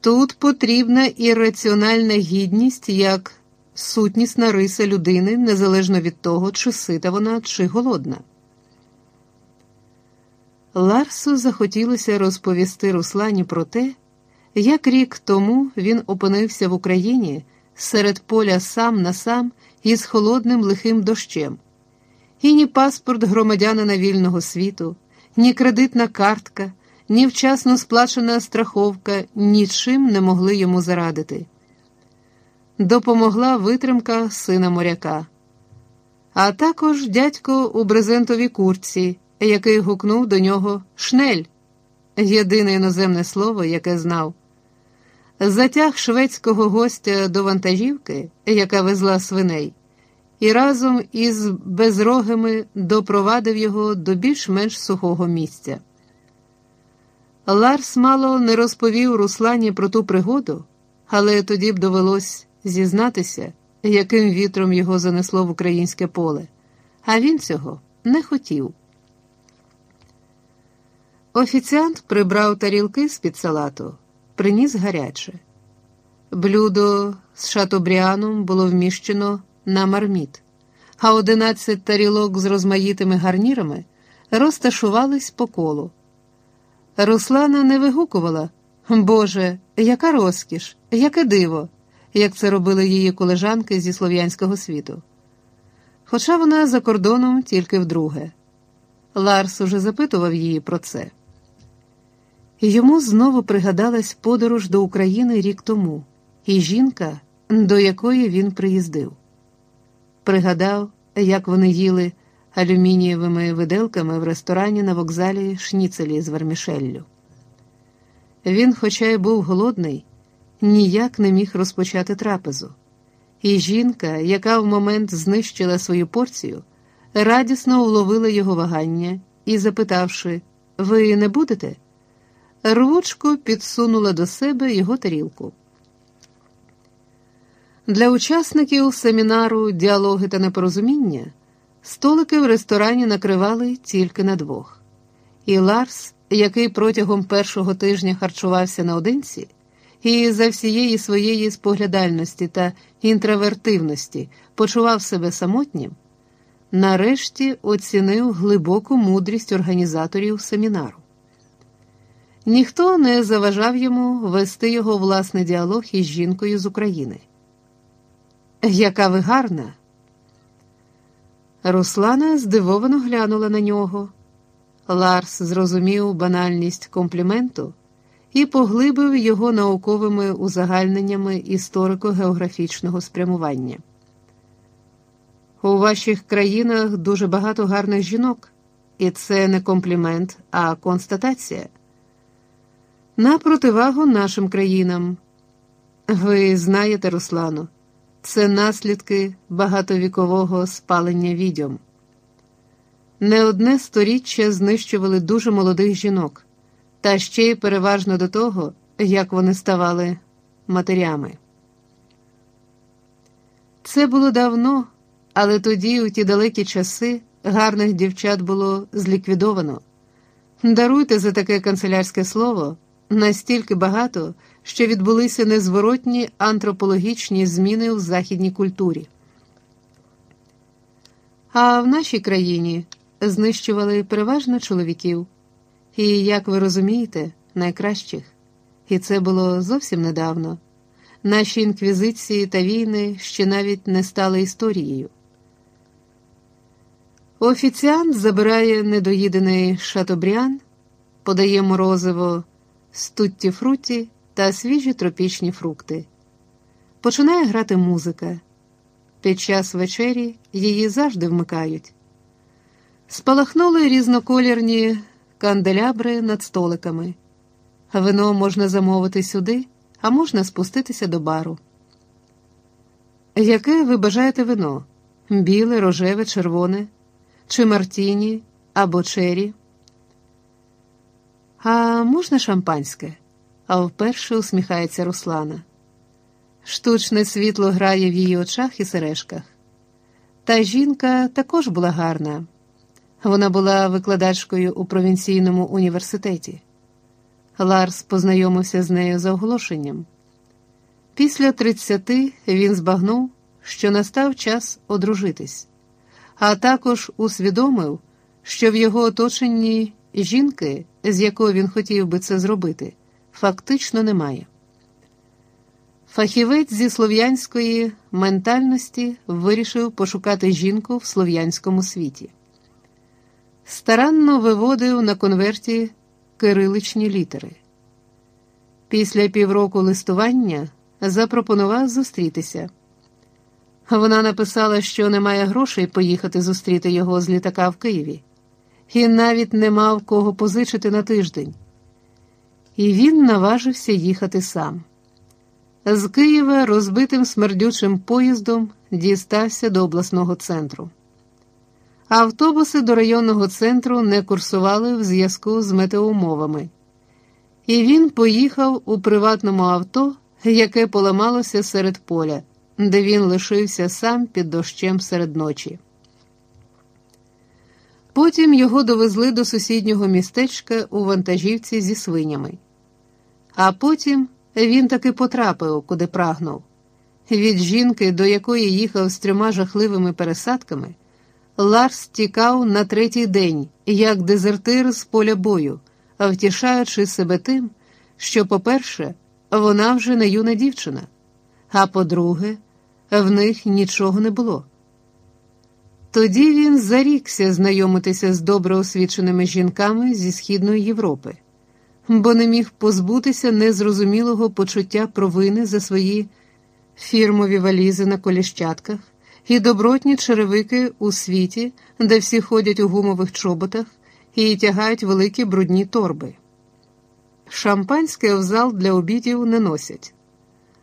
Тут потрібна ірраціональна гідність як сутнісна риса людини, незалежно від того, чи сита вона, чи голодна. Ларсу захотілося розповісти Руслані про те, як рік тому він опинився в Україні серед поля сам на сам із холодним лихим дощем, і ні паспорт громадянина вільного світу, ні кредитна картка, ні вчасно сплачена страховка нічим не могли йому зарадити. Допомогла витримка сина моряка, а також дядько у брезентовій курці, який гукнув до нього шнель єдине іноземне слово, яке знав. Затяг шведського гостя до вантажівки, яка везла свиней, і разом із безрогими допровадив його до більш-менш сухого місця. Ларс мало не розповів Руслані про ту пригоду, але тоді б довелось зізнатися, яким вітром його занесло в українське поле, а він цього не хотів. Офіціант прибрав тарілки з під салату, приніс гаряче. Блюдо з шатобріаном було вміщено на марміт, а одинадцять тарілок з розмаїтими гарнірами розташувались по колу. Руслана не вигукувала Боже, яка розкіш, яке диво, як це робили її колежанки зі слов'янського світу. Хоча вона за кордоном тільки вдруге. Ларс уже запитував її про це. Йому знову пригадалась подорож до України рік тому, і жінка, до якої він приїздив. Пригадав, як вони їли алюмінієвими виделками в ресторані на вокзалі шніцелі з вермішеллю. Він, хоча й був голодний, ніяк не міг розпочати трапезу, і жінка, яка в момент знищила свою порцію, радісно уловила його вагання і, запитавши, ви не будете? рвучко підсунула до себе його тарілку. Для учасників семінару діалоги та непорозуміння столики в ресторані накривали тільки на двох. І Ларс, який протягом першого тижня харчувався наодинці, і за всієї своєї споглядальності та інтровертивності почував себе самотнім, нарешті оцінив глибоку мудрість організаторів семінару. Ніхто не заважав йому вести його власний діалог із жінкою з України. Яка ви гарна? Руслана здивовано глянула на нього. Ларс зрозумів банальність компліменту і поглибив його науковими узагальненнями історико-географічного спрямування. У ваших країнах дуже багато гарних жінок, і це не комплімент, а констатація. На противагу нашим країнам. Ви знаєте, Руслану, це наслідки багатовікового спалення відьом. Не одне сторіччя знищували дуже молодих жінок, та ще й переважно до того, як вони ставали матерями. Це було давно, але тоді, у ті далекі часи, гарних дівчат було зліквідовано. Даруйте за таке канцелярське слово настільки багато, що відбулися незворотні антропологічні зміни в західній культурі. А в нашій країні знищували переважно чоловіків, і, як ви розумієте, найкращих. І це було зовсім недавно. Наші інквізиції та війни ще навіть не стали історією. Офіціант забирає недоїдений шатобріан, подає морозиво стутті фруті та свіжі тропічні фрукти. Починає грати музика. Під час вечері її завжди вмикають. Спалахнули різноколірні канделябри над столиками. Вино можна замовити сюди, а можна спуститися до бару. Яке ви бажаєте вино? Біле, рожеве, червоне, чи мартіні або чері? А можна шампанське? А вперше усміхається Руслана. Штучне світло грає в її очах і сережках. Та жінка також була гарна. Вона була викладачкою у провінційному університеті. Ларс познайомився з нею за оголошенням. Після тридцяти він збагнув, що настав час одружитись, а також усвідомив, що в його оточенні жінки, з якою він хотів би це зробити, фактично немає. Фахівець зі слов'янської ментальності вирішив пошукати жінку в слов'янському світі. Старанно виводив на конверті кириличні літери. Після півроку листування запропонував зустрітися. Вона написала, що немає грошей поїхати зустріти його з літака в Києві, і навіть не мав кого позичити на тиждень. І він наважився їхати сам. З Києва розбитим смердючим поїздом дістався до обласного центру. Автобуси до районного центру не курсували в зв'язку з метеоумовами, і він поїхав у приватному авто, яке поламалося серед поля, де він лишився сам під дощем серед ночі. Потім його довезли до сусіднього містечка у вантажівці зі свинями. А потім він таки потрапив, куди прагнув. Від жінки, до якої їхав з трьома жахливими пересадками, Ларс тікав на третій день, як дезертир з поля бою, втішаючи себе тим, що, по-перше, вона вже не юна дівчина, а по-друге, в них нічого не було. Тоді він зарікся знайомитися з добре освіченими жінками зі Східної Європи бо не міг позбутися незрозумілого почуття провини за свої фірмові валізи на коліщатках і добротні черевики у світі, де всі ходять у гумових чоботах і тягають великі брудні торби. Шампанське в зал для обідів не носять.